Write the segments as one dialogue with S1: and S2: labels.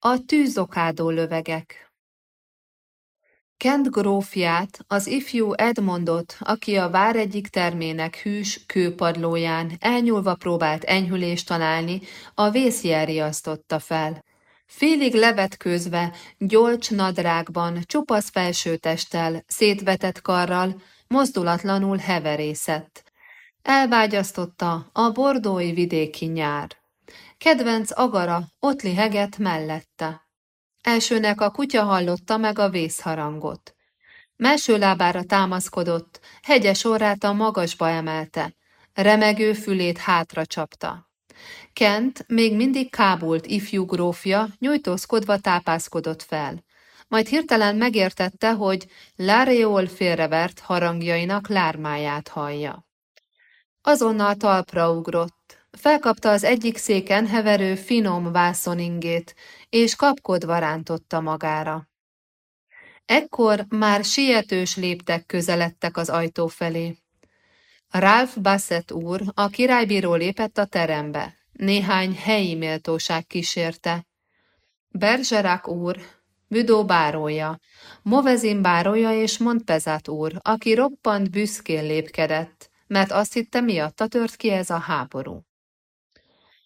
S1: A tűzokádó lövegek Kent grófját, az ifjú Edmondot, aki a vár egyik termének hűs kőpadlóján elnyúlva próbált enyhülést találni, a vészjel riasztotta fel. Félig levetkőzve, gyolcs nadrágban, csupasz felsőtesttel, szétvetett karral, mozdulatlanul heverészett. Elvágyasztotta a bordói vidéki nyár. Kedvenc agara ott liheget mellette. Elsőnek a kutya hallotta meg a vészharangot. Melső lábára támaszkodott, hegyes orrát a magasba emelte, remegő fülét hátra csapta. Kent, még mindig kábult ifjú grófja, nyújtózkodva tápászkodott fel. Majd hirtelen megértette, hogy Láreol félrevert harangjainak lármáját hallja. Azonnal talpra ugrott. Felkapta az egyik széken heverő finom vászoningét, és kapkodva rántotta magára. Ekkor már sietős léptek közeledtek az ajtó felé. Ralph Bassett úr, a királybíró lépett a terembe. Néhány helyi méltóság kísérte. Bergerac úr, Büdó bárója, Movezin bárója és Montpezat úr, aki roppant büszkén lépkedett, mert azt hitte miatta tört ki ez a háború.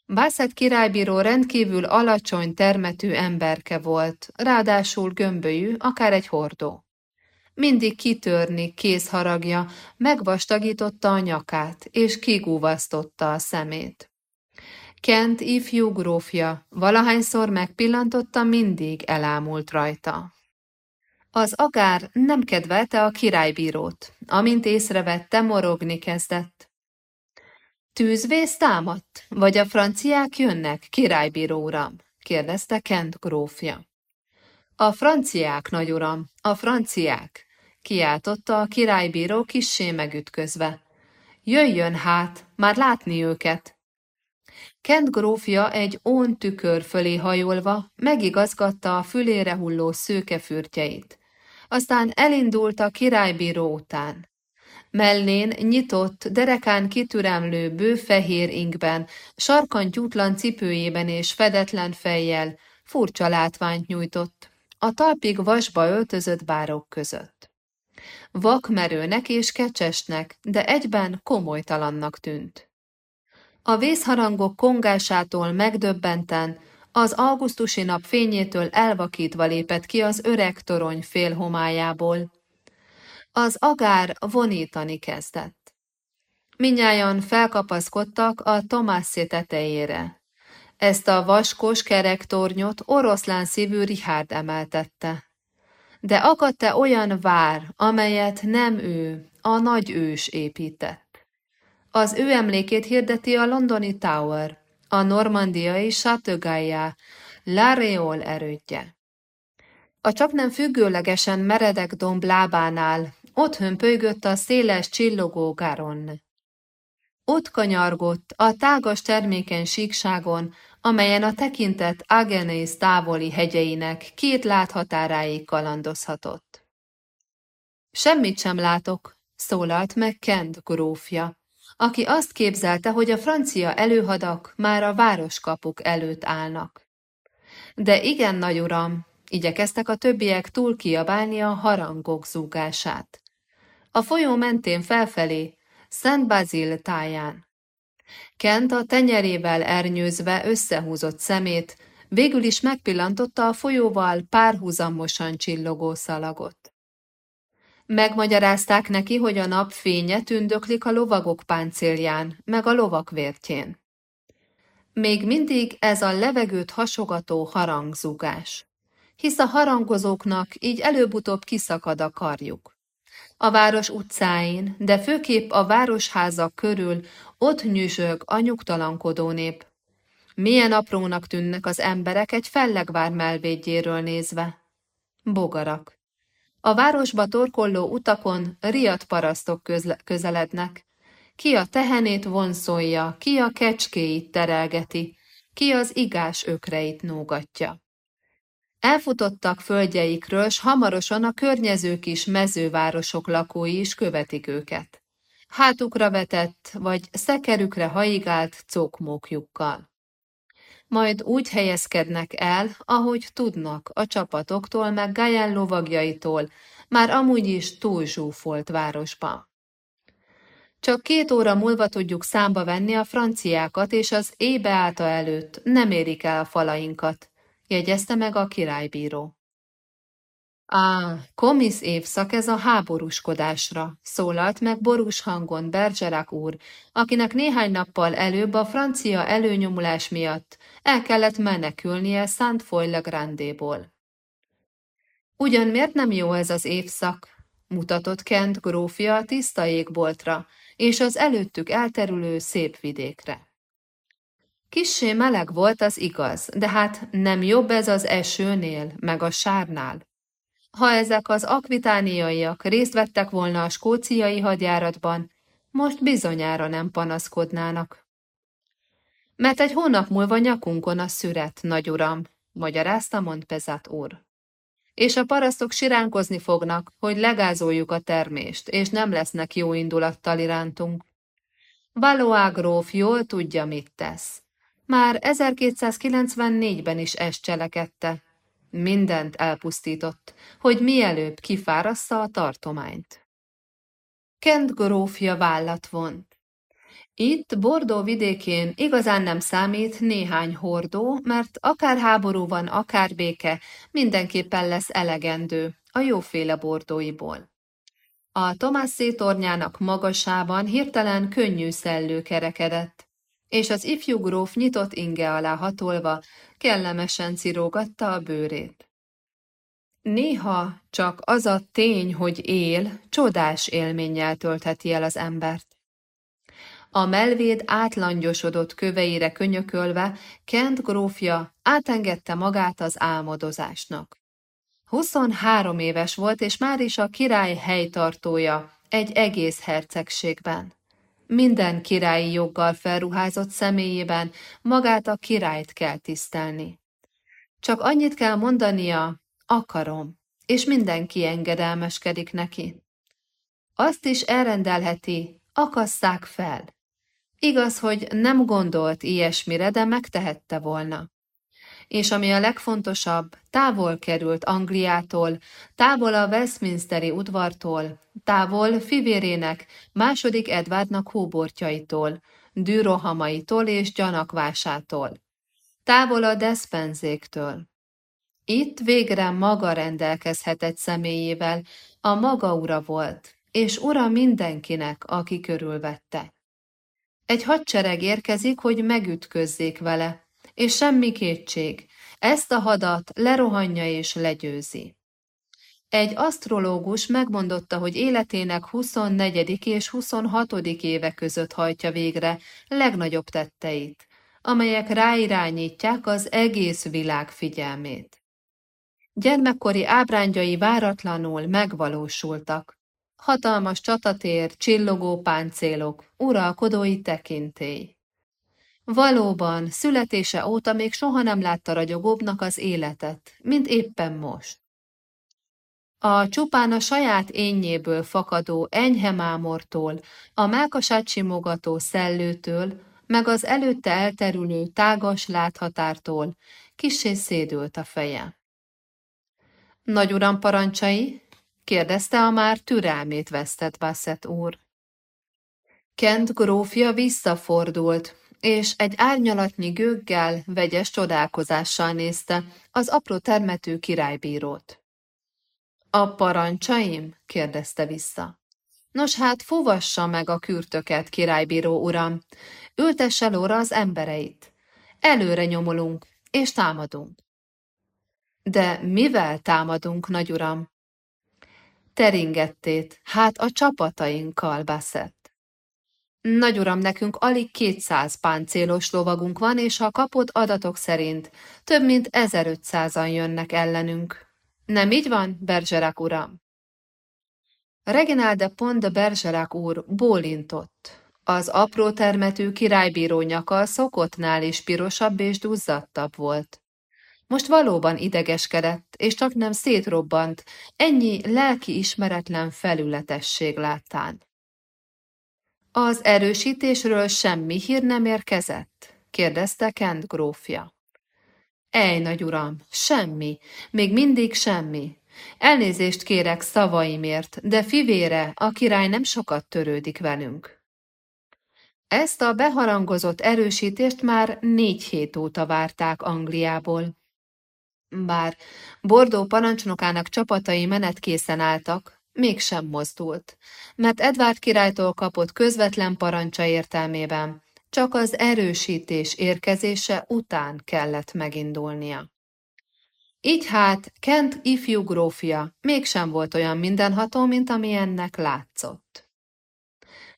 S1: Bassett királybíró rendkívül alacsony termetű emberke volt, ráadásul gömbölyű, akár egy hordó. Mindig kitörni kézharagja, megvastagította a nyakát, és kigúvasztotta a szemét. Kent ifjú grófja, valahányszor megpillantotta, mindig elámult rajta. Az agár nem kedvelte a királybírót, amint észrevette, morogni kezdett. Tűzvész támadt, vagy a franciák jönnek, királybíró uram? kérdezte Kent grófja. A franciák, nagy uram, a franciák, kiáltotta a királybíró kissé megütközve. Jöjjön hát, már látni őket. Kent grófja egy ón tükör fölé hajolva megigazgatta a fülére hulló szőke fürtjeit. Aztán elindult a királybíró után. Mellén nyitott, derekán kitüremlő bőfehér inkben, sarkantyútlan cipőjében és fedetlen fejjel furcsa látványt nyújtott, a talpig vasba öltözött bárok között. Vakmerőnek és kecsesnek, de egyben komolytalannak tűnt. A vészharangok kongásától megdöbbenten, az augusztusi nap fényétől elvakítva lépett ki az öreg torony félhomájából, az agár vonítani kezdett. Minnyájan felkapaszkodtak a Tomászé tetejére. Ezt a vaskos kerektornyot oroszlán szívű Richard emeltette. De akadt-e olyan vár, amelyet nem ő, a nagy ős épített? Az ő emlékét hirdeti a londoni Tower, a normandiai Chateauguay, La Réole erődje. A csaknem függőlegesen meredek domb lábánál ott hömpölygött a széles csillogó Garon. Ott kanyargott a tágas termékeny síkságon, amelyen a tekintet Agenész távoli hegyeinek két láthatáráig kalandozhatott. Semmit sem látok, szólalt meg Kent grófja, aki azt képzelte, hogy a francia előhadak már a városkapuk előtt állnak. De igen, nagy uram, igyekeztek a többiek túl kiabálni a harangok zúgását a folyó mentén felfelé, Szent Bazil táján. Kent a tenyerével ernyőzve összehúzott szemét, végül is megpillantotta a folyóval párhuzamosan csillogó szalagot. Megmagyarázták neki, hogy a nap fénye tündöklik a lovagok páncélján, meg a lovak vértjén. Még mindig ez a levegőt hasogató harangzúgás, hisz a harangozóknak így előbb-utóbb kiszakad a karjuk. A város utcáin, de főképp a városházak körül ott nyüzsög a nyugtalankodó nép. Milyen aprónak tűnnek az emberek egy fellegvár melvédjéről nézve. Bogarak. A városba torkolló utakon riadt parasztok közelednek. Ki a tehenét vonszolja, ki a kecskéit terelgeti, ki az igás ökreit nógatja. Elfutottak földjeikről, s hamarosan a környező kis mezővárosok lakói is követik őket. Hátukra vetett, vagy szekerükre haigált cokmókjukkal. majd úgy helyezkednek el, ahogy tudnak a csapatoktól meg Gáján lovagjaitól, már amúgy is túl zsúfolt városba. Csak két óra múlva tudjuk számba venni a franciákat, és az ébeáta előtt nem érik el a falainkat, jegyezte meg a királybíró. Á, komisz évszak ez a háborúskodásra, szólalt meg borús hangon Bergerac úr, akinek néhány nappal előbb a francia előnyomulás miatt el kellett menekülnie Saint Foy le Grandéból. Ugyan miért nem jó ez az évszak? mutatott Kent grófja a tiszta égboltra, és az előttük elterülő szép vidékre. Kissé meleg volt az igaz, de hát nem jobb ez az esőnél, meg a sárnál. Ha ezek az akvitániaiak részt vettek volna a skóciai hadjáratban, most bizonyára nem panaszkodnának. Mert egy hónap múlva nyakunkon a szüret, nagy uram, magyarázta Montpezat úr. És a parasztok siránkozni fognak, hogy legázoljuk a termést, és nem lesznek jó indulattal irántunk. Valois gróf jól tudja, mit tesz. Már 1294-ben is ezt cselekedte, Mindent elpusztított, hogy mielőbb kifárassza a tartományt. Kent grófja vállat vont. Itt, Bordó vidékén igazán nem számít néhány hordó, mert akár háború van, akár béke, mindenképpen lesz elegendő a jóféle bordóiból. A Tomasszé tornyának magasában hirtelen könnyű szellő kerekedett, és az ifjú gróf nyitott inge alá hatolva kellemesen cirógatta a bőrét. Néha csak az a tény, hogy él, csodás élménnyel töltheti el az embert. A melvéd átlangyosodott köveire könyökölve, Kent grófja átengedte magát az álmodozásnak. 23 éves volt, és már is a király helytartója egy egész hercegségben minden királyi joggal felruházott személyében magát a királyt kell tisztelni. Csak annyit kell mondania, akarom, és mindenki engedelmeskedik neki. Azt is elrendelheti, akasszák fel. Igaz, hogy nem gondolt ilyesmire, de megtehette volna és ami a legfontosabb, távol került Angliától, távol a Westminsteri udvartól, távol fivérének, második Edwardnak hóbortjaitól, dűrohamaitól és gyanakvásától, távol a despenzéktől. Itt végre maga rendelkezhetett személyével, a maga ura volt, és ura mindenkinek, aki körülvette. Egy hadsereg érkezik, hogy megütközzék vele, és semmi kétség, ezt a hadat lerohanja és legyőzi. Egy asztrológus megmondotta, hogy életének 24. és 26. éve között hajtja végre legnagyobb tetteit, amelyek ráirányítják az egész világ figyelmét. Gyermekkori ábrándjai váratlanul megvalósultak. Hatalmas csatatér, csillogó páncélok, uralkodói tekintély. Valóban, születése óta még soha nem látta ragyogóbbnak az életet, mint éppen most. A csupán a saját énnyéből fakadó enyhe mámortól, a melkasát simogató szellőtől, meg az előtte elterülő tágas láthatártól kissé szédült a feje. Nagy uram parancsai? kérdezte a már türelmét vesztett Bassett úr. Kent grófja visszafordult, és egy árnyalatnyi gőggel, vegyes csodálkozással nézte az apró termető királybírót. A parancsaim? kérdezte vissza. Nos hát, fuvassa meg a kürtöket, királybíró uram, ültesse lóra az embereit. Előre nyomulunk, és támadunk. De mivel támadunk, nagy uram? Teringettét, hát a csapatainkkal, Bassett. Nagy uram, nekünk alig 200 páncélos lovagunk van, és a kapott adatok szerint több mint 1500-an jönnek ellenünk. Nem így van, Bergerac uram? Reginald de Pont de Bergerac úr bólintott. Az apró termetű királybíró nyaka szokottnál is pirosabb és duzzadtabb volt. Most valóban idegeskedett, és csak nem szétrobbant, ennyi lelki ismeretlen felületesség láttán. Az erősítésről semmi hír nem érkezett? kérdezte Kent grófja. Ej, nagy uram, semmi, még mindig semmi. Elnézést kérek szavaimért, de fivére, a király nem sokat törődik velünk. Ezt a beharangozott erősítést már négy hét óta várták Angliából. Bár Bordó parancsnokának csapatai menetkészen álltak, mégsem mozdult, mert Edvárd királytól kapott közvetlen parancsa értelmében csak az erősítés érkezése után kellett megindulnia. Így hát Kent ifjú grófja mégsem volt olyan mindenható, mint ami ennek látszott.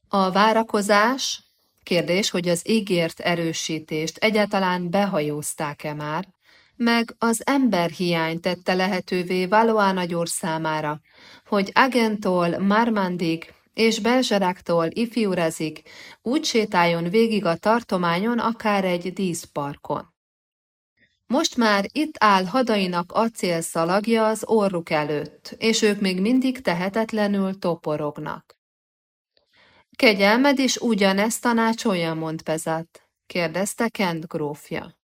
S1: A várakozás, kérdés, hogy az ígért erősítést egyáltalán behajózták-e már, meg az emberhiány tette lehetővé Valois nagyúr számára, hogy Agentól Marmandig és Belzseráktól ifjúrezik, úgy sétáljon végig a tartományon akár egy díszparkon. Most már itt áll hadainak acélszalagja az orruk előtt, és ők még mindig tehetetlenül toporognak. Kegyelmed is ugyanezt tanácsolja, mond Pezat, kérdezte Kent grófja.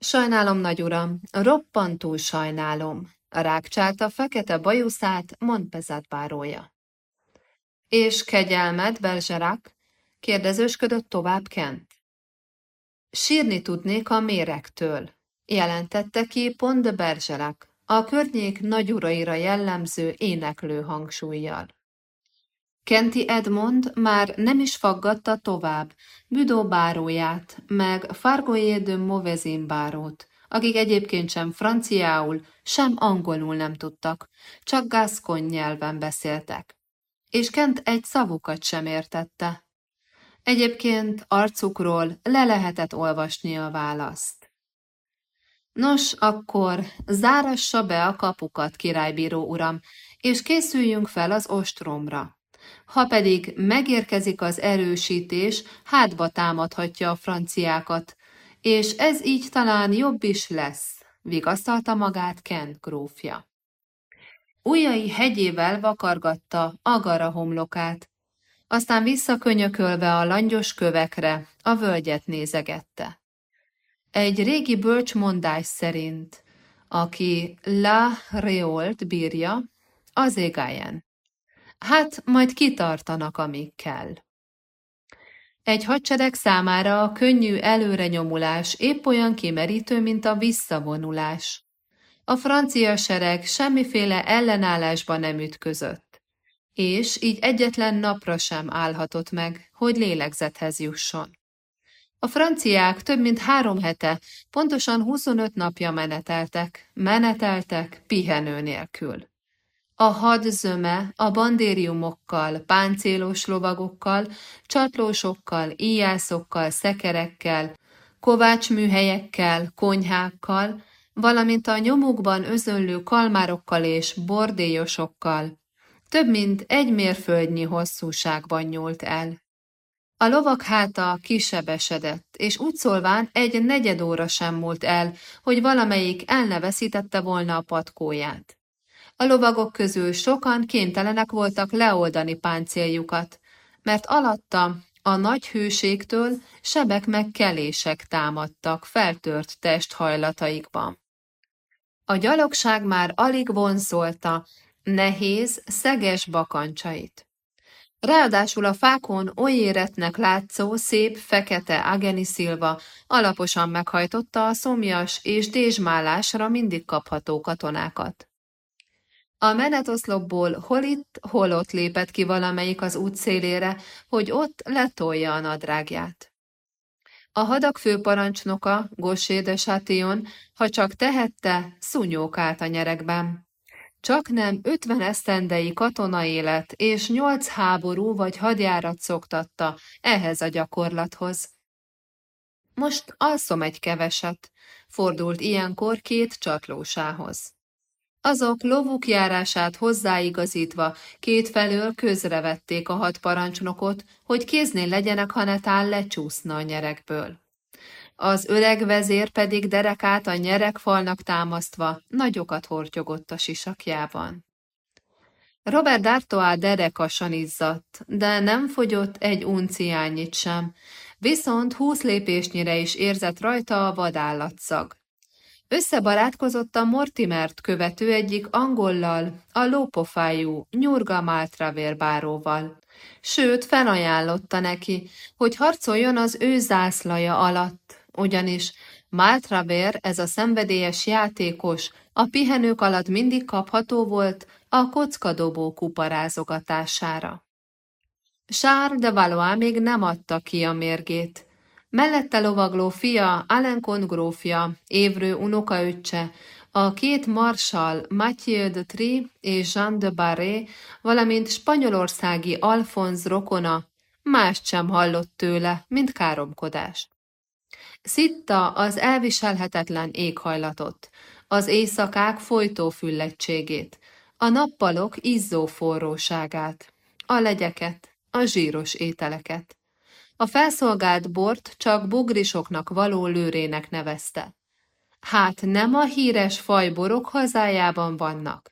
S1: Sajnálom, nagy uram, roppantul sajnálom, rákcsálta fekete bajuszát Montpezat bárója. És kegyelmed, Belzserak? kérdezősködött tovább Kent. Sírni tudnék a méregtől, jelentette ki Pont de Bergerac, a környék nagyuraira jellemző éneklő hangsúlyjal. Kenti Edmond már nem is faggatta tovább Büdó báróját, meg Fargoyé de Mauvesin bárót, akik egyébként sem franciául, sem angolul nem tudtak, csak gaszkony nyelven beszéltek. És Kent egy szavukat sem értette. Egyébként arcukról le lehetett olvasni a választ. Nos, akkor zárassa be a kapukat, királybíró uram, és készüljünk fel az ostromra. Ha pedig megérkezik az erősítés, hátba támadhatja a franciákat, és ez így talán jobb is lesz, vigasztalta magát Kent grófja. Ujjai hegyével vakargatta agara homlokát, aztán visszakönyökölve a langyos kövekre a völgyet nézegette. Egy régi bölcsmondás szerint, aki La Réolt bírja, az égájen. Hát majd kitartanak, amíg kell. Egy hadsereg számára a könnyű előrenyomulás épp olyan kimerítő, mint a visszavonulás. A francia sereg semmiféle ellenállásba nem ütközött, és így egyetlen napra sem állhatott meg, hogy lélegzethez jusson. A franciák több mint három hete, pontosan 25 napja meneteltek, meneteltek pihenő nélkül. A had zöme a bandériumokkal, páncélos lovagokkal, csatlósokkal, íjászokkal, szekerekkel, kovácsműhelyekkel, konyhákkal, valamint a nyomukban özönlő kalmárokkal és bordélyosokkal több mint egy mérföldnyi hosszúságban nyúlt el. A lovak háta kisebesedett, és úgy szólván egy negyed óra sem múlt el, hogy valamelyik elneveszítette volna a patkóját. A lovagok közül sokan kénytelenek voltak leoldani páncéljukat, mert alatta a nagy hőségtől sebek meg kelések támadtak feltört testhajlataikban. A gyalogság már alig vonszolta nehéz, szeges bakancsait. Ráadásul a fákon oly éretnek látszó, szép, fekete Ageni Szilva alaposan meghajtotta a szomjas és dézsmálásra mindig kapható katonákat. A menetoszlopból hol itt, hol ott lépett ki valamelyik az út szélére, hogy ott letolja a nadrágját. A hadak főparancsnoka, Gossé de Chatillon, ha csak tehette, szúnyókált a nyerekben. Csak nem ötven esztendei katonaélet és nyolc háború vagy hadjárat szoktatta ehhez a gyakorlathoz. Most alszom egy keveset, fordult ilyenkor két csatlósához. Azok lovuk járását hozzáigazítva kétfelől közrevették a hat parancsnokot, hogy kéznél legyenek, ha netán lecsúszna a nyerekből. Az öreg vezér pedig derekát a nyerekfalnak támasztva nagyokat hortyogott a sisakjában. Robert D'Artois derekasan izzadt, de nem fogyott egy unciányit sem, viszont húsz lépésnyire is érzett rajta a vadállatszag. Összebarátkozott a Mortimert követő egyik angollal, a lópofájú Nyurga Maltravér báróval. Sőt, felajánlotta neki, hogy harcoljon az ő zászlaja alatt, ugyanis Maltravér, ez a szenvedélyes játékos, a pihenők alatt mindig kapható volt a kockadobó kuparázogatására. Charles de Valois még nem adta ki a mérgét. Mellette lovagló fia, Alencon grófja, évrő unokaöccse, a két marsal, Mathieu de Tri és Jean de Barré, valamint spanyolországi Alfonz rokona, mást sem hallott tőle, mint káromkodást. Szitta az elviselhetetlen éghajlatot, az éjszakák folytó füllettségét, a nappalok izzó forróságát, a legyeket, a zsíros ételeket. A felszolgált bort csak bugrisoknak való lőrének nevezte. Hát nem a híres fajborok hazájában vannak.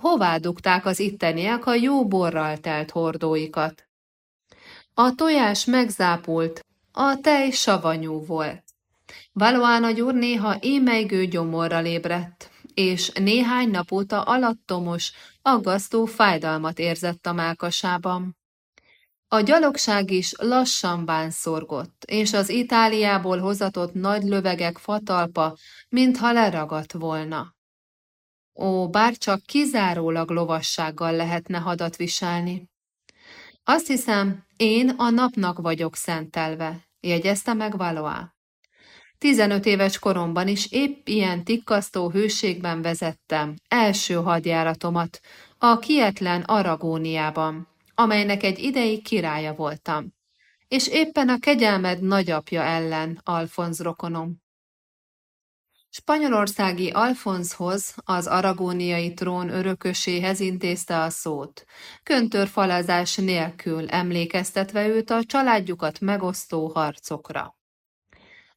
S1: Hová dugták az itteniek a jó borral telt hordóikat? A tojás megzápult, a tej savanyú volt. Valóan a gyúr néha émeigő gyomorral ébredt, és néhány nap óta alattomos, aggasztó fájdalmat érzett a mákasában. A gyalogság is lassan bánszorgott, és az Itáliából hozatott nagy lövegek fatalpa, mintha leragadt volna. Ó, bár csak kizárólag lovassággal lehetne hadat viselni. Azt hiszem, én a napnak vagyok szentelve, jegyezte meg Valois. Tizenöt éves koromban is épp ilyen tikkasztó hőségben vezettem első hadjáratomat, a kietlen Aragóniában, amelynek egy ideig királya voltam, és éppen a kegyelmed nagyapja ellen, Alfonz rokonom. Spanyolországi Alfonzhoz, az aragóniai trón örököséhez intézte a szót, köntörfalazás nélkül emlékeztetve őt a családjukat megosztó harcokra.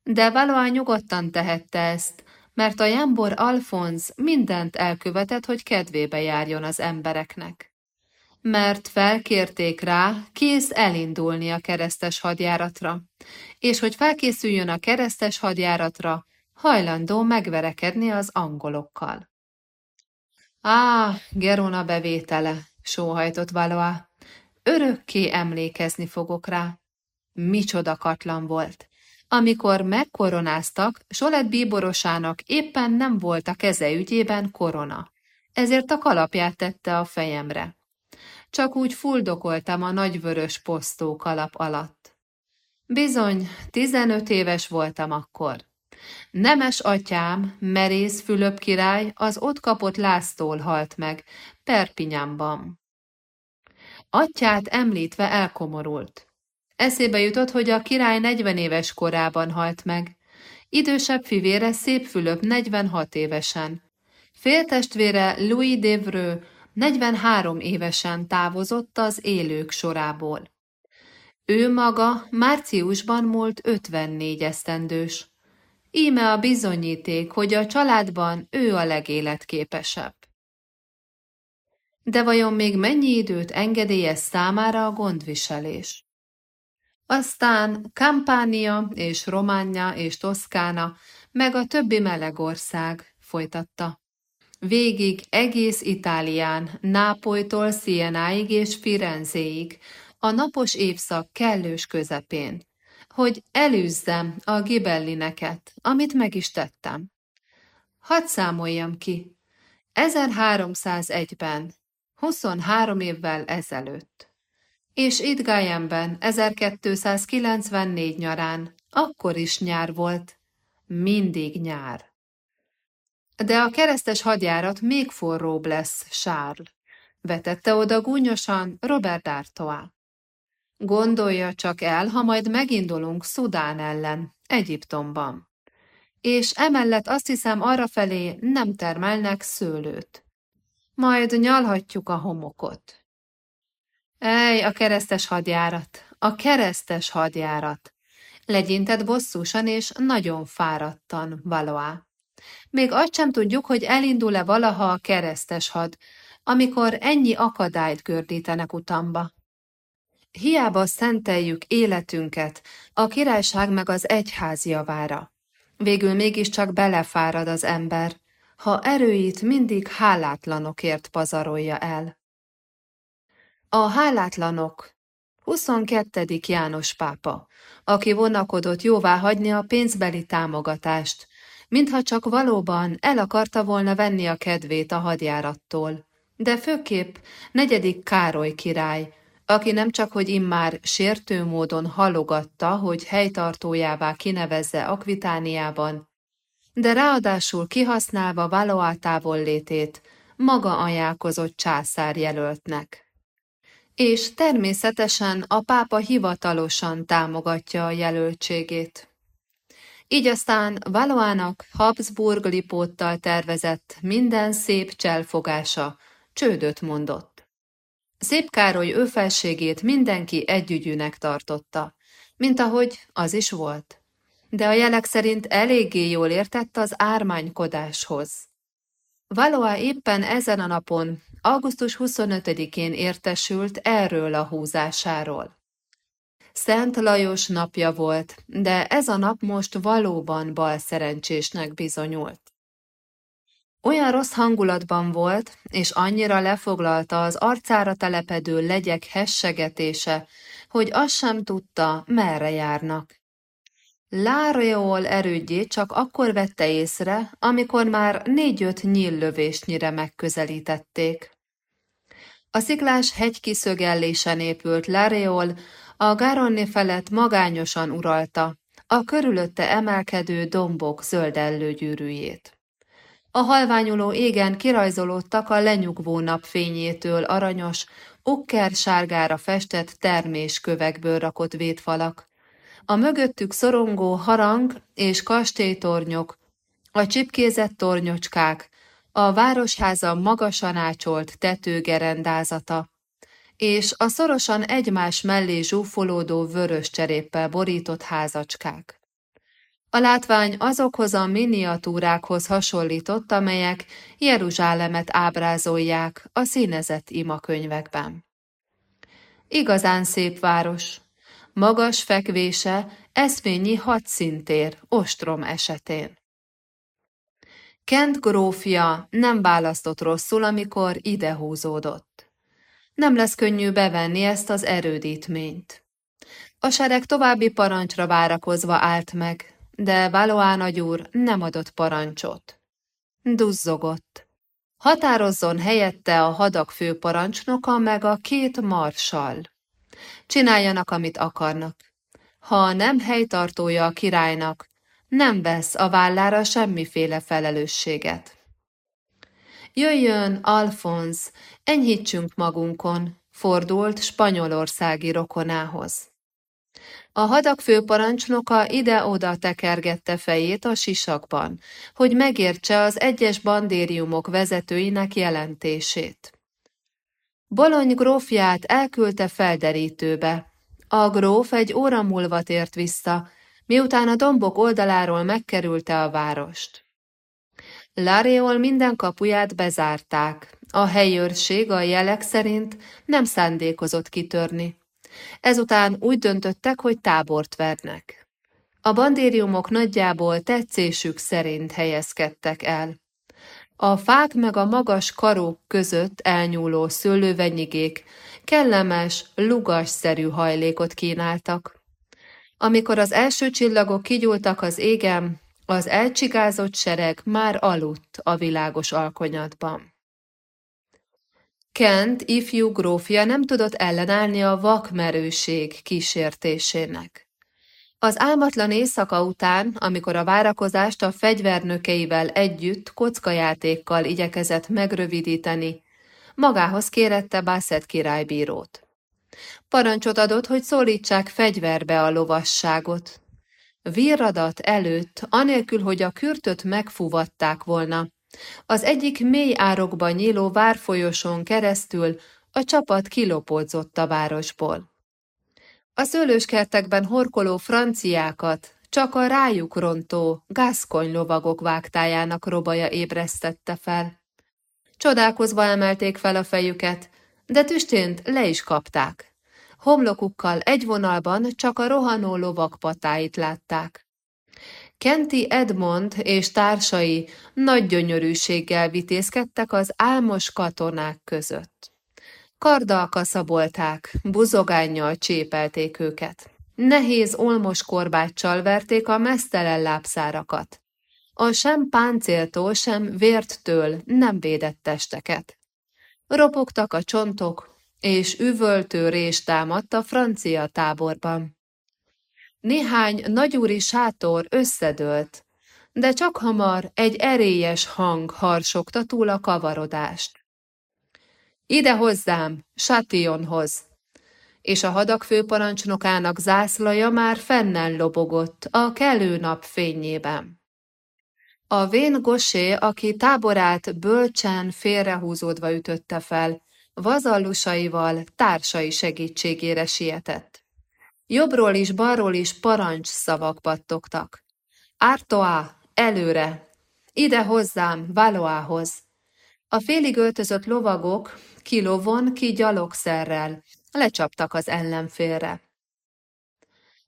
S1: De Valois nyugodtan tehette ezt, mert a Jambor Alfonz mindent elkövetett, hogy kedvébe járjon az embereknek mert felkérték rá, kész elindulni a keresztes hadjáratra, és hogy felkészüljön a keresztes hadjáratra, hajlandó megverekedni az angolokkal. Á, Gerona bevétele, sóhajtott Valois. Örökké emlékezni fogok rá. Micsoda katlan volt. Amikor megkoronáztak, Solet bíborosának éppen nem volt a keze ügyében korona, ezért a kalapját tette a fejemre. Csak úgy fuldokoltam a nagyvörös posztó kalap alatt. Bizony, tizenöt éves voltam akkor. Nemes atyám, merész Fülöp király az ott kapott Lásztól halt meg, Perpinyánban. Atyát említve elkomorult. Eszébe jutott, hogy a király 40 éves korában halt meg. Idősebb fivére Szép Fülöp 46 évesen. Féltestvére Louis Devreux 43 évesen távozott az élők sorából. Ő maga márciusban múlt 54 esztendős. Íme a bizonyíték, hogy a családban ő a legéletképesebb. De vajon még mennyi időt engedélyez számára a gondviselés? Aztán Kampánia és Románia és Toszkána, meg a többi melegország, folytatta. Végig egész Itálián, Nápolytól Szienáig és Firenzéig, a napos évszak kellős közepén, hogy elűzzem a gibellineket, amit meg is tettem. Hadd számoljam ki. 1301-ben, 23 évvel ezelőtt. És itt Gájenben 1294 nyarán, akkor is nyár volt, mindig nyár. De a keresztes hadjárat még forróbb lesz, Charles, vetette oda gúnyosan Robert D'Artois. Gondolja csak el, ha majd megindulunk Szudán ellen, Egyiptomban. És emellett azt hiszem arrafelé nem termelnek szőlőt. Majd nyalhatjuk a homokot. Ej, a keresztes hadjárat, a keresztes hadjárat! Legyintett bosszúsan és nagyon fáradtan, Valois. Még azt sem tudjuk, hogy elindul-e valaha a keresztes had, amikor ennyi akadályt gördítenek utamba. Hiába szenteljük életünket a királyság meg az egyház javára. Végül mégiscsak belefárad az ember, ha erőit mindig hálátlanokért pazarolja el. A hálátlanok 22. János pápa, aki vonakodott jóvá hagyni a pénzbeli támogatást, mintha csak valóban el akarta volna venni a kedvét a hadjárattól. De főképp negyedik Károly király, aki nem csak hogy immár sértő módon halogatta, hogy helytartójává kinevezze Akvitániában, de ráadásul kihasználva Valoá távollétét, maga ajánlkozott császár jelöltnek. És természetesen a pápa hivatalosan támogatja a jelöltségét. Így aztán Valoának Habsburg Lipóttal tervezett minden szép cselfogása csődöt mondott. Szép Károly ő felségét mindenki együgyűnek tartotta, mint ahogy az is volt. De a jelek szerint eléggé jól értett az ármánykodáshoz. Valois éppen ezen a napon, augusztus 25-én értesült erről a húzásáról. Szent Lajos napja volt, de ez a nap most valóban bal szerencsésnek bizonyult. Olyan rossz hangulatban volt, és annyira lefoglalta az arcára telepedő legyek hessegetése, hogy azt sem tudta, merre járnak. Láreol erődjét csak akkor vette észre, amikor már négy-öt nyíllövésnyire megközelítették. A sziklás hegy kiszögellésen épült Láreol a Garonne felett magányosan uralta a körülötte emelkedő dombok zöldellő gyűrűjét. A halványuló égen kirajzolódtak a lenyugvó napfényétől aranyos, okker sárgára festett terméskövekből rakott védfalak, a mögöttük szorongó harang és kastélytornyok, a csipkézett tornyocskák, a városháza magasan ácsolt tetőgerendázata, és a szorosan egymás mellé zsúfolódó vörös cseréppel borított házacskák. A látvány azokhoz a miniatúrákhoz hasonlított, amelyek Jeruzsálemet ábrázolják a színezett imakönyvekben. Igazán szép város, magas fekvése eszményi hadszintér ostrom esetén. Kent grófja nem választott rosszul, amikor idehúzódott. Nem lesz könnyű bevenni ezt az erődítményt. A sereg további parancsra várakozva állt meg, de Valoán nagyúr nem adott parancsot. Duzzogott. Határozzon helyette a hadak főparancsnoka meg a két marsal. Csináljanak, amit akarnak. Ha nem helytartója a királynak, nem vesz a vállára semmiféle felelősséget. Jöjjön, Alfonz, enyhítsünk magunkon, fordult spanyolországi rokonához. A hadak főparancsnoka ide-oda tekergette fejét a sisakban, hogy megértse az egyes bandériumok vezetőinek jelentését. Bolony grófját elküldte felderítőbe. A gróf egy óra múlva tért vissza, miután a dombok oldaláról megkerülte a várost. Láréol minden kapuját bezárták. A helyőrség a jelek szerint nem szándékozott kitörni. Ezután úgy döntöttek, hogy tábort vernek. A bandériumok nagyjából tetszésük szerint helyezkedtek el. A fák meg a magas karók között elnyúló szőlővenyigék kellemes, lugasszerű hajlékot kínáltak. Amikor az első csillagok kigyúltak az égem, az elcsigázott sereg már aludt a világos alkonyatban. Kent ifjú grófja nem tudott ellenállni a vakmerőség kísértésének. Az álmatlan éjszaka után, amikor a várakozást a fegyvernökeivel együtt kockajátékkal igyekezett megrövidíteni, magához kérette Bassett királybírót. Parancsot adott, hogy szólítsák fegyverbe a lovasságot. Virradat előtt, anélkül, hogy a kürtöt megfuvatták volna, az egyik mély árokban nyíló várfolyoson keresztül a csapat kilopódzott a városból. A szőlőskertekben horkoló franciákat csak a rájuk rontó, gázkony lovagok vágtájának robaja ébresztette fel. Csodálkozva emelték fel a fejüket, de tüstént le is kapták. Homlokukkal egy vonalban csak a rohanó lovak patáit látták. Kenti Edmond és társai nagy gyönyörűséggel vitézkedtek az álmos katonák között. Karddal kaszabolták, buzogánnyal csépelték őket. Nehéz olmos korbáccsal verték a mesztelen lábszárakat. A sem páncéltól, sem vérttől nem védett testeket. Ropogtak a csontok, és üvöltő rés támadt a francia táborban. Néhány nagyúri sátor összedőlt, de csak hamar egy erélyes hang harsogta túl a kavarodást. Ide hozzám, Sationhoz! És a hadak főparancsnokának zászlaja már fennen lobogott a kelő nap fényében. A vén Gosé, aki táborát bölcsen félrehúzódva ütötte fel, vazallusaival társai segítségére sietett. Jobbról is, balról is parancs szavak pattogtak. Ártoá, előre! Ide hozzám, Valoához! A félig öltözött lovagok, ki lovon, ki gyalogszerrel, lecsaptak az ellenfélre.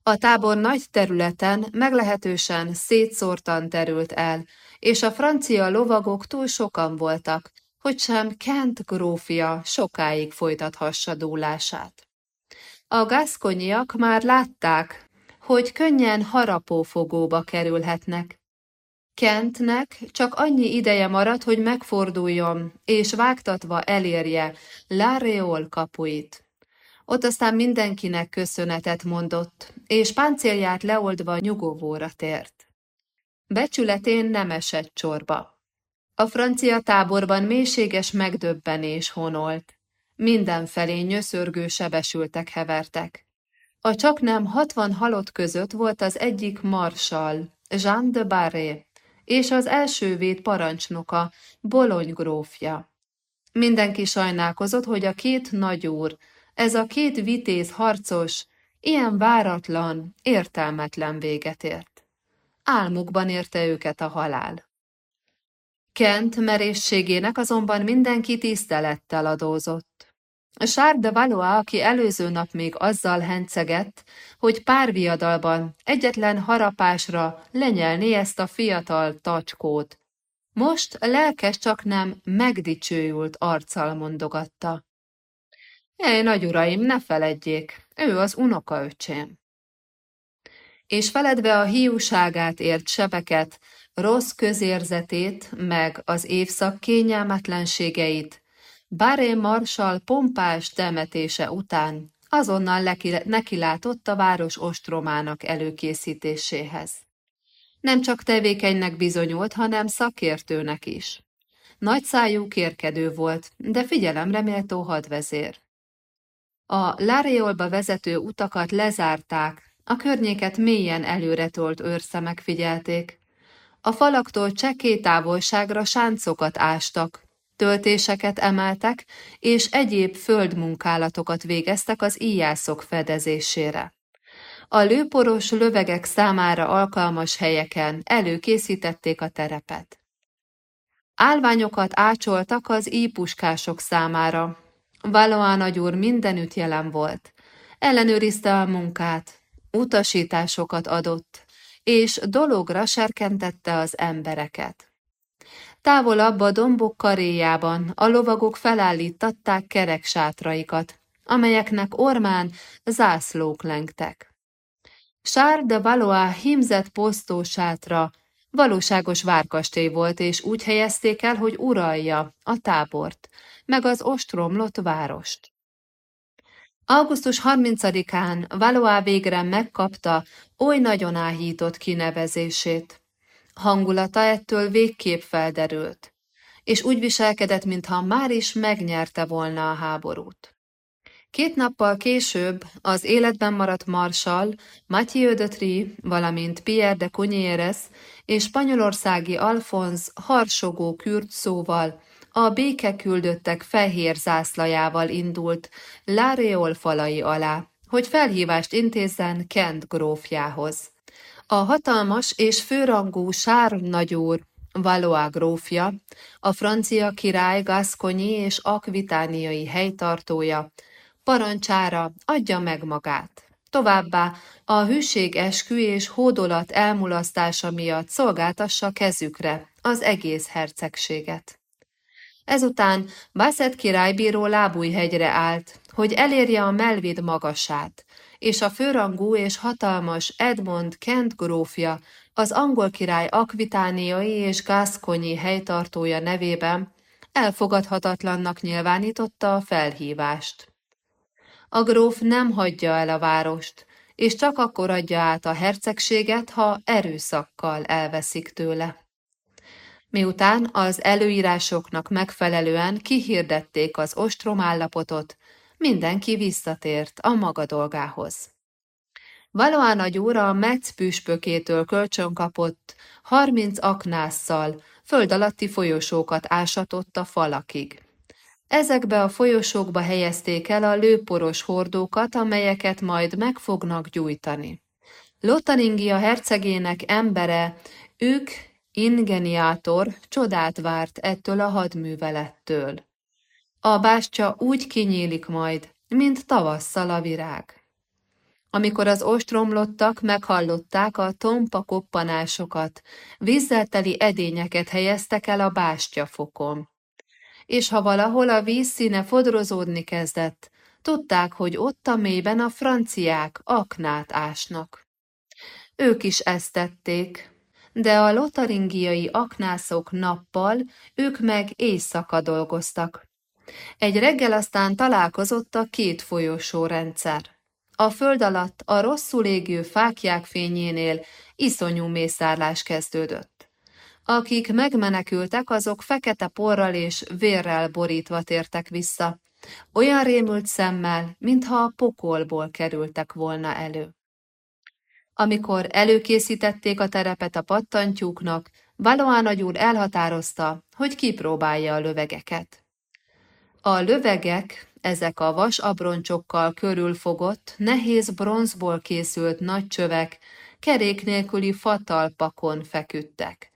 S1: A tábor nagy területen meglehetősen szétszórtan terült el, és a francia lovagok túl sokan voltak, hogy sem Kent grófia sokáig folytathassa dúlását. A gaszkonyiak már látták, hogy könnyen harapófogóba kerülhetnek. Kentnek csak annyi ideje maradt, hogy megforduljon, és vágtatva elérje Láreol kapuit. Ott aztán mindenkinek köszönetet mondott, és páncélját leoldva nyugovóra tért. Becsületén nem esett csorba. A francia táborban mélységes megdöbbenés honolt. Mindenfelé nyöszörgő sebesültek hevertek. A csak nem hatvan halott között volt az egyik marsal, Jean de Barré, és az első véd parancsnoka, Bolony grófja. Mindenki sajnálkozott, hogy a két nagyúr, ez a két vitéz harcos, ilyen váratlan, értelmetlen véget ért. Álmukban érte őket a halál. Kent merészségének azonban mindenki tisztelettel adózott. Charles de Valois, aki előző nap még azzal hencegett, hogy pár viadalban egyetlen harapásra lenyelné ezt a fiatal tacskót, most lelkes csak nem megdicsőült arccal mondogatta. Ej, nagyuraim, ne feledjék, ő az unokaöcsém. És feledve a hiúságát ért sebeket, rossz közérzetét, meg az évszak kényelmetlenségeit, Baré marsal pompás temetése után azonnal nekilátott a város ostromának előkészítéséhez. Nem csak tevékenynek bizonyult, hanem szakértőnek is. Nagyszájú kérkedő volt, de figyelemre méltó hadvezér. A Láreolba vezető utakat lezárták, a környéket mélyen előretolt őrszemek figyelték. A falaktól csekély távolságra sáncokat ástak, töltéseket emeltek, és egyéb földmunkálatokat végeztek az íjászok fedezésére. A lőporos lövegek számára alkalmas helyeken előkészítették a terepet. Álványokat ácsoltak az ípuskások számára, Valois nagyúr mindenütt jelen volt. Ellenőrizte a munkát, utasításokat adott, és dologra serkentette az embereket. Távolabb a dombok karéjában a lovagok felállítatták kerek sátraikat, amelyeknek ormán zászlók lengtek. Sár de Valois hímzett posztó sátra valóságos várkastély volt, és úgy helyezték el, hogy uralja a tábort, meg az ostromlott várost. Augusztus 30-án Valois végre megkapta oly nagyon áhított kinevezését. Hangulata ettől végképp felderült, és úgy viselkedett, mintha már is megnyerte volna a háborút. Két nappal később az életben maradt marsal Mathieu de Tri, valamint Pierre de Cunyeres és spanyolországi Alfonz harsogó kürt szóval a békeküldöttek fehér zászlajával indult Láreol falai alá, hogy felhívást intézzen Kent grófjához. A hatalmas és főrangú Sár nagyúr, Valois grófja, a francia király Gasconyi és akvitániai helytartója, parancsára adja meg magát. továbbá a hűség eskü és hódolat elmulasztása miatt szolgáltassa kezükre az egész hercegséget. Ezután Basset királybíró lábújhegyre állt, hogy elérje a Melvid magasát, és a főrangú és hatalmas Edmond Kent grófja, az angol király akvitániai és gászkonyi helytartója nevében elfogadhatatlannak nyilvánította a felhívást. A gróf nem hagyja el a várost, és csak akkor adja át a hercegséget, ha erőszakkal elveszik tőle. Miután az előírásoknak megfelelően kihirdették az ostromállapotot, mindenki visszatért a maga dolgához. Valóan a gyúra a Metz püspökétől kölcsön kapott, harminc aknásszal, föld alatti folyosókat ásatott a falakig. Ezekbe a folyosókba helyezték el a lőporos hordókat, amelyeket majd meg fognak gyújtani. Lotaringia hercegének embere, ők ingeniátor csodát várt ettől a hadművelettől. A bástya úgy kinyílik majd, mint tavasszal a virág. Amikor az ostromlottak meghallották a tompa koppanásokat, vízzel teli edényeket helyeztek el a bástyafokon. És ha valahol a víz színe fodrozódni kezdett, tudták, hogy ott a mélyben a franciák aknát ásnak. Ők is ezt tették, de a lotaringiai aknászok nappal, ők meg éjszaka dolgoztak. Egy reggel aztán találkozott a két folyosó rendszer. A föld alatt a rosszul égő fákják fényénél iszonyú mészárlás kezdődött. Akik megmenekültek, azok fekete porral és vérrel borítva tértek vissza, olyan rémült szemmel, mintha a pokolból kerültek volna elő. Amikor előkészítették a terepet a pattantyúknak, Valoán úr elhatározta, hogy kipróbálja a lövegeket. A lövegek, ezek a vas abroncsokkal körülfogott, nehéz bronzból készült nagy csövek, kerék nélküli fatalpakon feküdtek.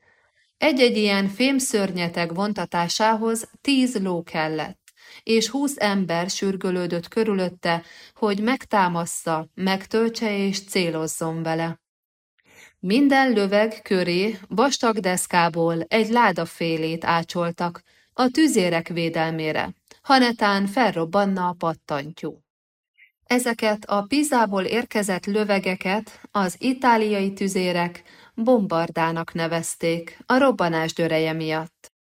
S1: Egy-egy ilyen fémszörnyeteg vontatásához tíz ló kellett, és húsz ember sürgölődött körülötte, hogy megtámassza, megtöltse és célozzon vele. Minden löveg köré vastag deszkából egy láda félét ácsoltak, a tüzérek védelmére, hanetán felrobbanna a pattantyú. Ezeket a Pizából érkezett lövegeket az itáliai tüzérek bombardának nevezték a robbanás döreje miatt.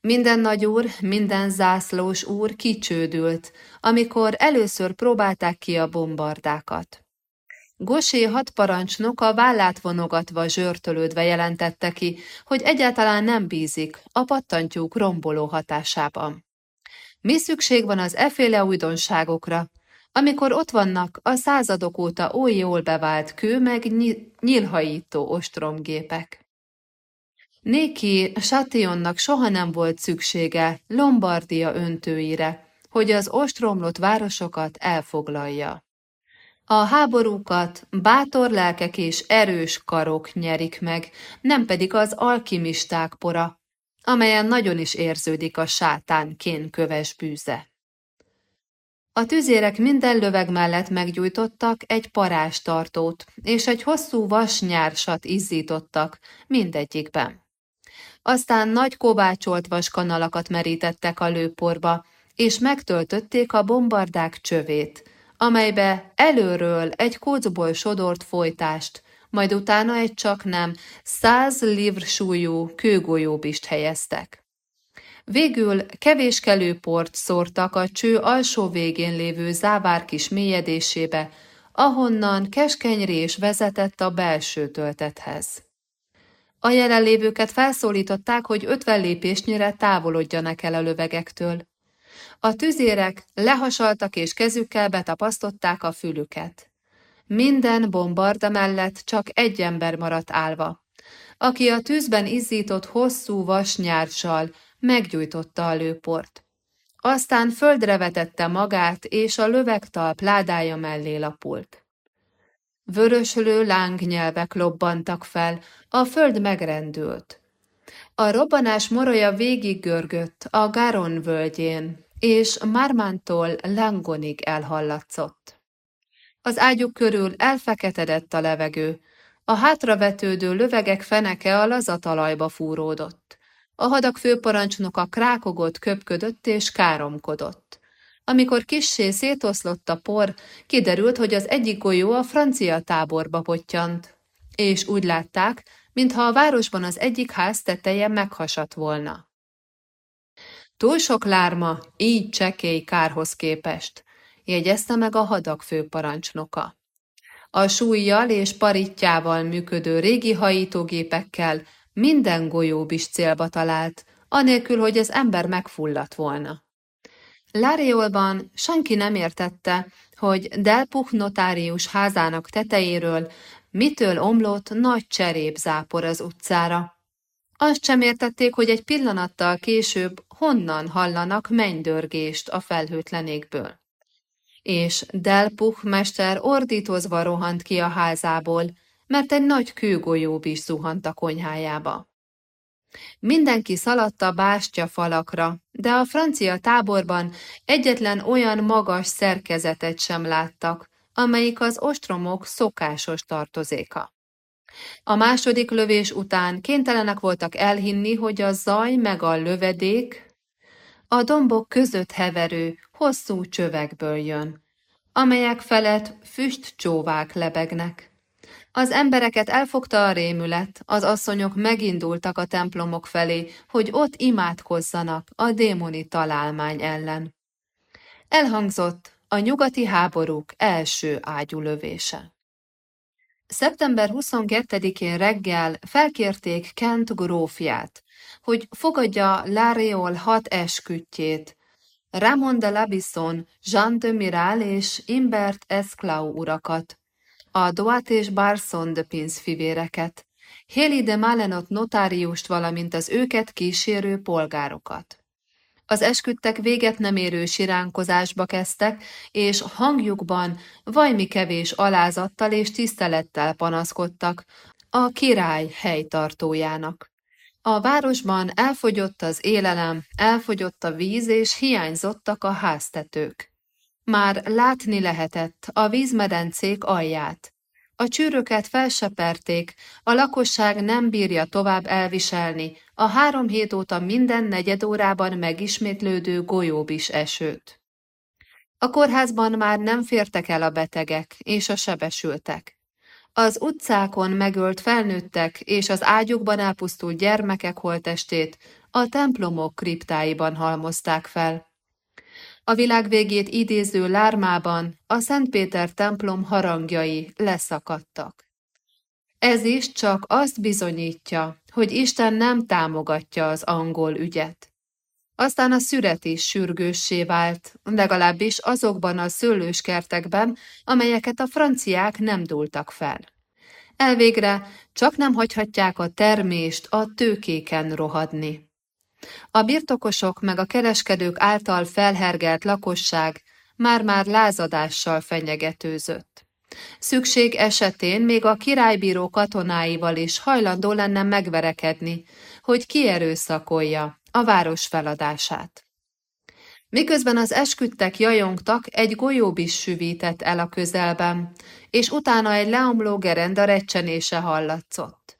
S1: Minden nagyúr, minden zászlós úr kicsődült, amikor először próbálták ki a bombardákat. Gosé hadparancsnok a vállát vonogatva zsörtölődve jelentette ki, hogy egyáltalán nem bízik a pattantyúk romboló hatásában. Mi szükség van az eféle újdonságokra, amikor ott vannak a századok óta oly jól bevált kő meg nyílhajító ostromgépek. Néki Sationnak soha nem volt szüksége Lombardia öntőire, hogy az ostromlott városokat elfoglalja. A háborúkat bátor lelkek és erős karok nyerik meg, nem pedig az alkimisták pora, amelyen nagyon is érződik a sátán kénköves bűze. A tüzérek minden löveg mellett meggyújtottak egy parástartót, és egy hosszú vasnyársat izzítottak mindegyikben. Aztán nagy kovácsolt vaskanalakat merítettek a lőporba, és megtöltötték a bombardák csövét, amelybe előről egy kócból sodort folytást, majd utána egy csak nem száz livr súlyú kőgolyóbist helyeztek. Végül kevéskelő port szórtak a cső alsó végén lévő závár kis mélyedésébe, ahonnan keskeny rés vezetett a belső töltethez. A jelenlévőket felszólították, hogy ötven lépésnyire távolodjanak el a lövegektől. A tüzérek lehasaltak és kezükkel betapasztották a fülüket. Minden bombarda mellett csak egy ember maradt állva, aki a tűzben izzított hosszú vasnyárcsal meggyújtotta a lőport. Aztán földre vetette magát, és a lövegtalp ládája mellé lapult. Vöröslő lángnyelvek lobbantak fel, a föld megrendült. A robbanás morolya végig görgött a Garon völgyén, és Mármántól Langonig elhallatszott. Az ágyuk körül elfeketedett a levegő, a hátravetődő lövegek feneke a lazatalajba fúródott. A hadak főparancsnoka krákogott, köpködött és káromkodott. Amikor kissé szétoszlott a por, kiderült, hogy az egyik golyó a francia táborba pottyant, és úgy látták, mintha a városban az egyik ház teteje meghasadt volna. Túl sok lárma, így csekély kárhoz képest, jegyezte meg a hadak főparancsnoka. A súlyjal és parittyával működő régi hajítógépekkel minden golyóbis célba talált, anélkül, hogy az ember megfulladt volna. Láriolban senki nem értette, hogy Delpuch notárius házának tetejéről mitől omlott nagy cserépzápor az utcára. Azt sem értették, hogy egy pillanattal később honnan hallanak mennydörgést a felhőtlenékből. És Delpuch mester ordítozva rohant ki a házából, mert egy nagy kőgolyó is zuhant a konyhájába. Mindenki szaladt a bástya falakra, de a francia táborban egyetlen olyan magas szerkezetet sem láttak, amelyik az ostromok szokásos tartozéka. A második lövés után kénytelenek voltak elhinni, hogy a zaj meg a lövedék a dombok között heverő, hosszú csövekből jön, amelyek felett füstcsóvák lebegnek. Az embereket elfogta a rémület, az asszonyok megindultak a templomok felé, hogy ott imádkozzanak a démoni találmány ellen. Elhangzott a nyugati háborúk első ágyulövése. Szeptember 22-én reggel felkérték Kent grófját, hogy fogadja Lariol hat eskütjét, Ramon de Labisson, Jean de Miral és Imbert Esclau urakat, a Doat és Barson de Pins fivéreket, Héli de Malenot notáriust, valamint az őket kísérő polgárokat. Az esküdtek véget nem érő siránkozásba kezdtek, és hangjukban vajmi kevés alázattal és tisztelettel panaszkodtak a király helytartójának. A városban elfogyott az élelem, elfogyott a víz, és hiányzottak a háztetők. Már látni lehetett a vízmedencék alját. A csűröket felseperték, a lakosság nem bírja tovább elviselni a három hét óta minden negyed órában megismétlődő golyóbis esőt. A kórházban már nem fértek el a betegek és a sebesültek. Az utcákon megölt felnőttek és az ágyukban elpusztult gyermekek holtestét a templomok kriptáiban halmozták fel. A világ végét idéző lármában a Szent Péter templom harangjai leszakadtak. Ez is csak azt bizonyítja, hogy Isten nem támogatja az angol ügyet. Aztán a szüret is sürgőssé vált, legalábbis azokban a szőlőskertekben, amelyeket a franciák nem dúltak fel. Elvégre csak nem hagyhatják a termést a tőkéken rohadni. A birtokosok meg a kereskedők által felhergelt lakosság már-már lázadással fenyegetőzött. Szükség esetén még a királybíró katonáival is hajlandó lenne megverekedni, hogy kierőszakolja a város feladását. Miközben az esküdtek jajongtak, egy golyóbis süvített el a közelben, és utána egy leomló gerenda recsenése hallatszott.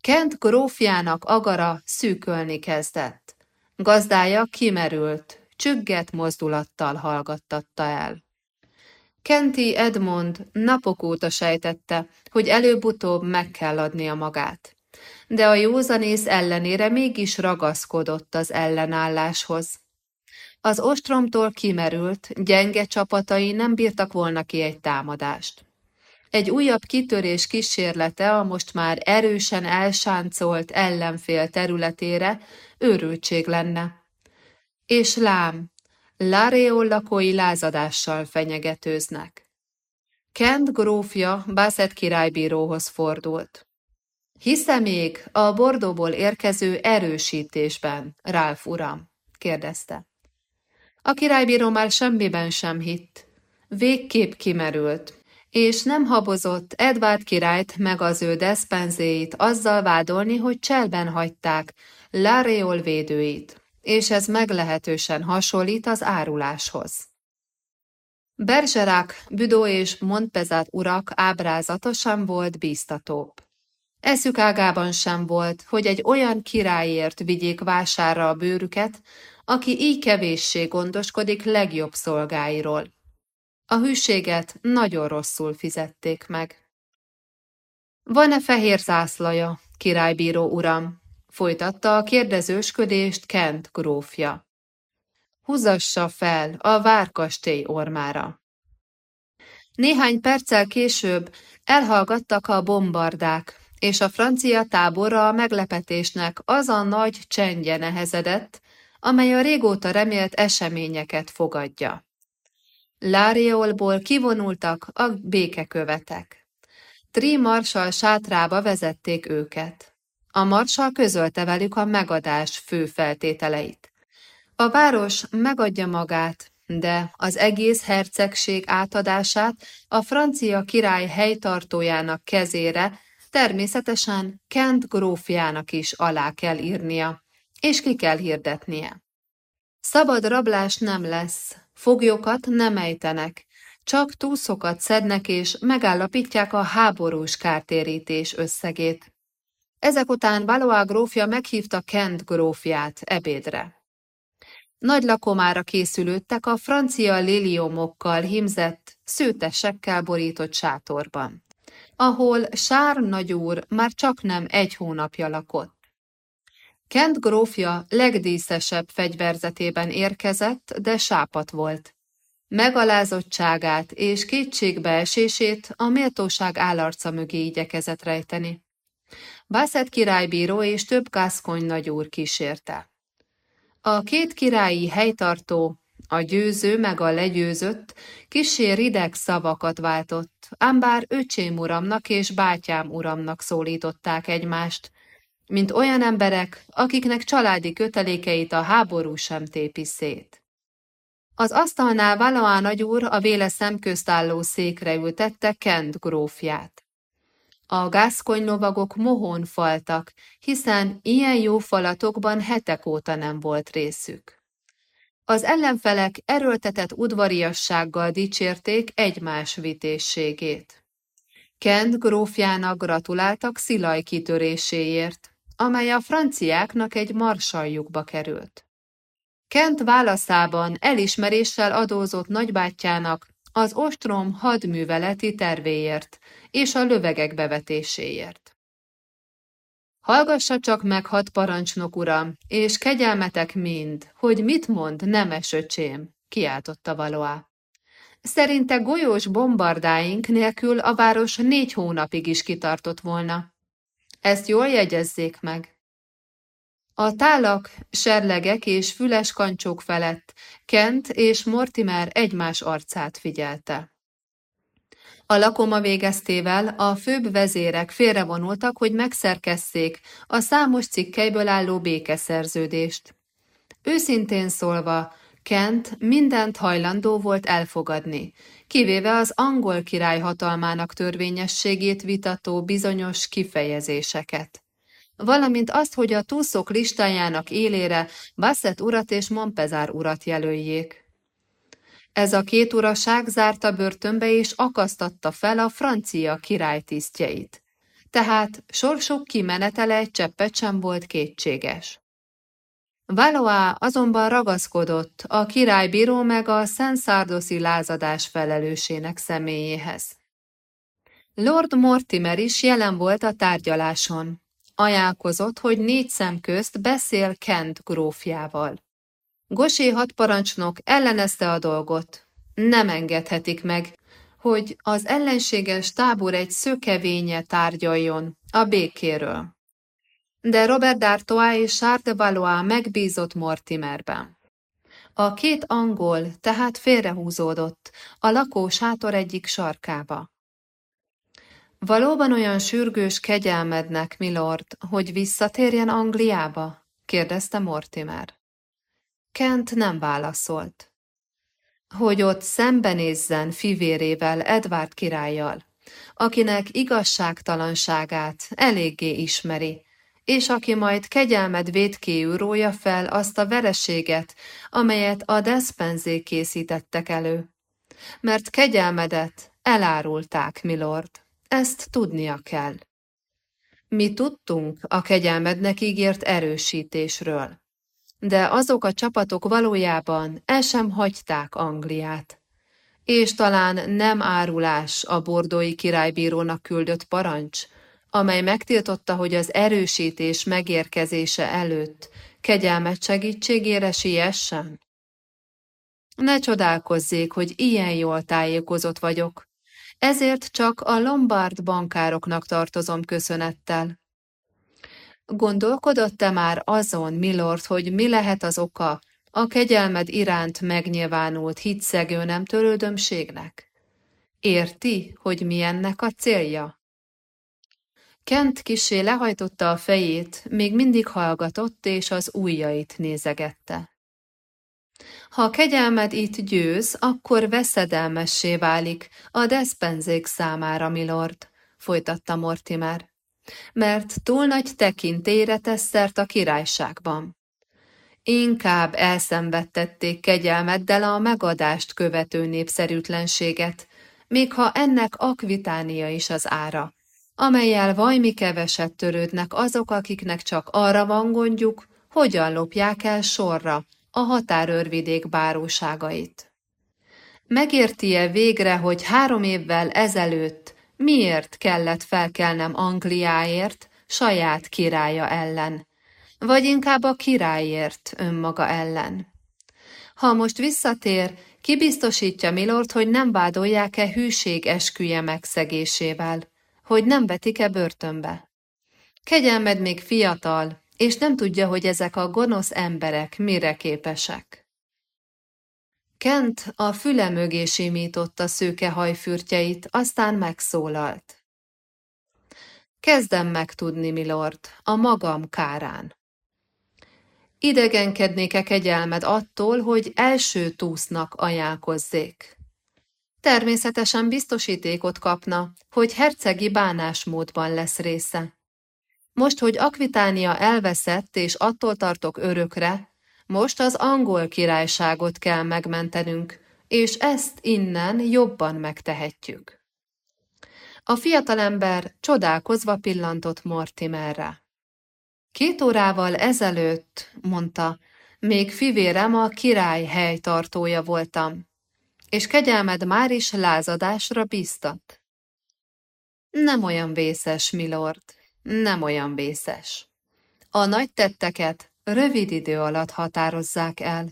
S1: Kent grófjának agara szűkölni kezdett. Gazdája kimerült, csügget mozdulattal hallgattatta el. Kenti Edmond napok óta sejtette, hogy előbb-utóbb meg kell adnia magát. De a józanész ellenére mégis ragaszkodott az ellenálláshoz. Az ostromtól kimerült, gyenge csapatai nem bírtak volna ki egy támadást. Egy újabb kitörés kísérlete a most már erősen elsáncolt ellenfél területére őrültség lenne. És lám, Lareol lakói lázadással fenyegetőznek. Kent grófja Bassett királybíróhoz fordult. Hisze még a Bordóból érkező erősítésben, Ralph uram? kérdezte. A királybíró már semmiben sem hitt. Végképp kimerült, és nem habozott Edvard királyt meg az ő deszpenzéit azzal vádolni, hogy cselben hagyták Lareol védőit, és ez meglehetősen hasonlít az áruláshoz. Bergerac, Büdó és Montpezat urak ábrázata sem volt bíztatóbb. Eszük ágában sem volt, hogy egy olyan királyért vigyék vásárra a bőrüket, aki így kevéssé gondoskodik legjobb szolgáiról. A hűséget nagyon rosszul fizették meg. Van-e fehér zászlaja, királybíró uram? Folytatta a kérdezősködést Kent grófja. Húzassa fel a várkastély ormára. Néhány perccel később elhallgattak a bombardák, és a francia táborra a meglepetésnek az a nagy csendje nehezedett, amely a régóta remélt eseményeket fogadja. Láriolból kivonultak a békekövetek. Tri marsal sátrába vezették őket. A marsal közölte velük a megadás fő feltételeit. A város megadja magát, de az egész hercegség átadását a francia király helytartójának kezére természetesen Kent grófjának is alá kell írnia, és ki kell hirdetnie. Szabad rablás nem lesz, foglyokat nem ejtenek, csak túszokat szednek és megállapítják a háborús kártérítés összegét. Ezek után Valois grófja meghívta Kent grófját ebédre. Nagy lakomára készülődtek a francia liliomokkal himzett, szőtesekkel borított sátorban, ahol Sár nagyúr már csak nem egy hónapja lakott. Kent grófja legdíszesebb fegyverzetében érkezett, de sápat volt. Megalázottságát és kétségbeesését a méltóság állarca mögé igyekezett rejteni. Bassett királybíró és több kászkony nagyúr kísérte. A két királyi helytartó, a győző meg a legyőzött, kisé rideg szavakat váltott, ám bár öcsém uramnak és bátyám uramnak szólították egymást, mint olyan emberek, akiknek családi kötelékeit a háború sem tépi szét. Az asztalnál Valaá nagyúr a véle szemközt álló székre ültette Kent grófját. A gázkony lovagok mohón faltak, hiszen ilyen jó falatokban hetek óta nem volt részük. Az ellenfelek erőltetett udvariassággal dicsérték egymás vitésségét. Kent grófjának gratuláltak Szilaj kitöréséért, amely a franciáknak egy marsaljukba került. Kent válaszában elismeréssel adózott nagybátyjának az ostrom hadműveleti tervéért és a lövegek bevetéséért. Hallgassa csak meg hat parancsnok uram, és kegyelmetek mind, hogy mit mond nemes öcsém, kiáltotta Valoá. Szerinte golyós bombardáink nélkül a város négy hónapig is kitartott volna. Ezt jól jegyezzék meg. A tálak, serlegek és füles kancsók felett Kent és Mortimer egymás arcát figyelte. A lakoma végeztével a főbb vezérek félrevonultak, hogy megszerkesszék a számos cikkeiből álló békeszerződést. Őszintén szólva, Kent mindent hajlandó volt elfogadni, kivéve az angol király hatalmának törvényességét vitató bizonyos kifejezéseket. Valamint azt, hogy a túszok listájának élére Basset urat és Montpezár urat jelöljék. Ez a két uraság zárta börtönbe és akasztatta fel a francia király tisztjeit. Tehát sorsok kimenetele egy cseppet sem volt kétséges. Valois azonban ragaszkodott a királybíró meg a Szentszárdoszi lázadás felelősének személyéhez. Lord Mortimer is jelen volt a tárgyaláson. Ajánlkozott, hogy négy szem közt beszél Kent grófjával. Gosé hadparancsnok ellenezte a dolgot. Nem engedhetik meg, hogy az ellenséges tábor egy szökevénye tárgyaljon a békéről de Robert d'Artois és Charles de Valois megbízott Mortimerben. A két angol tehát félrehúzódott a lakó sátor egyik sarkába. Valóban olyan sürgős kegyelmednek, milord, hogy visszatérjen Angliába? kérdezte Mortimer. Kent nem válaszolt. Hogy ott szembenézzen fivérével, Edward királlyal, akinek igazságtalanságát eléggé ismeri, és aki majd kegyelmed védkéül rója fel azt a vereséget, amelyet a despenzék készítettek elő. mert kegyelmedet elárulták, milord. Ezt tudnia kell. Mi tudtunk a kegyelmednek ígért erősítésről, de azok a csapatok valójában el sem hagyták Angliát. És talán nem árulás a bordói királybírónak küldött parancs, amely megtiltotta, hogy az erősítés megérkezése előtt kegyelmet segítségére siessen? Ne csodálkozzék, hogy ilyen jól tájékozott vagyok, ezért csak a Lombard bankároknak tartozom köszönettel. Gondolkodott-e már azon, milord, hogy mi lehet az oka a kegyelmed iránt megnyilvánult hitszegő nem törődömségnek? Érti, hogy mi ennek a célja? Kent kisé lehajtotta a fejét, még mindig hallgatott, és az ujjait nézegette. Ha a kegyelmed itt győz, akkor veszedelmessé válik a despenzék számára, milord, folytatta Mortimer, mert túl nagy tekintélyre tesz a királyságban. Inkább elszenvedtették kegyelmeddel a megadást követő népszerűtlenséget, még ha ennek akvitánia is az ára, amelyel vajmi keveset törődnek azok, akiknek csak arra van gondjuk, hogyan lopják el sorra a határőrvidék báróságait. Megérti-e végre, hogy három évvel ezelőtt miért kellett felkelnem Angliáért, saját királya ellen, vagy inkább a királyért önmaga ellen? Ha most visszatér, ki biztosítja Milord, hogy nem vádolják-e hűség esküje megszegésével, hogy nem vetik-e börtönbe? Kegyelmed még fiatal, és nem tudja, hogy ezek a gonosz emberek mire képesek. Kent a füle mögé simította szőke hajfürtjeit, aztán megszólalt. Kezdem megtudni, milord, a magam kárán. Idegenkednék-e kegyelmed attól, hogy első túsznak ajánlkozzék? Természetesen biztosítékot kapna, hogy hercegi bánásmódban lesz része. Most, hogy Akvitánia elveszett, és attól tartok örökre, most az angol királyságot kell megmentenünk, és ezt innen jobban megtehetjük. A fiatalember csodálkozva pillantott Mortimerre. Két órával ezelőtt, mondta, még fivérem a király helytartója voltam, és kegyelmed már is lázadásra bíztat. Nem olyan vészes, milord, nem olyan vészes. A nagy tetteket rövid idő alatt határozzák el.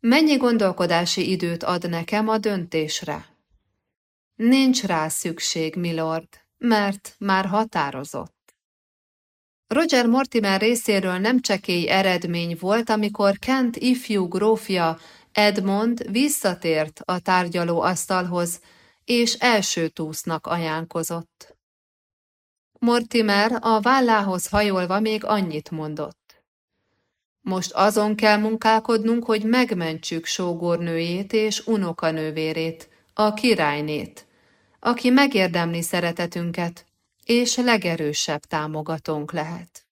S1: Mennyi gondolkodási időt ad nekem a döntésre? Nincs rá szükség, milord, mert már határozott. Roger Mortimer részéről nem csekély eredmény volt, amikor Kent ifjú grófja Edmond visszatért a tárgyaló asztalhoz, és első túsznak ajánkozott. Mortimer a vállához hajolva még annyit mondott. Most azon kell munkálkodnunk, hogy megmentsük sógornőjét és unokanővérét, a királynét, aki megérdemli szeretetünket, és legerősebb támogatónk lehet.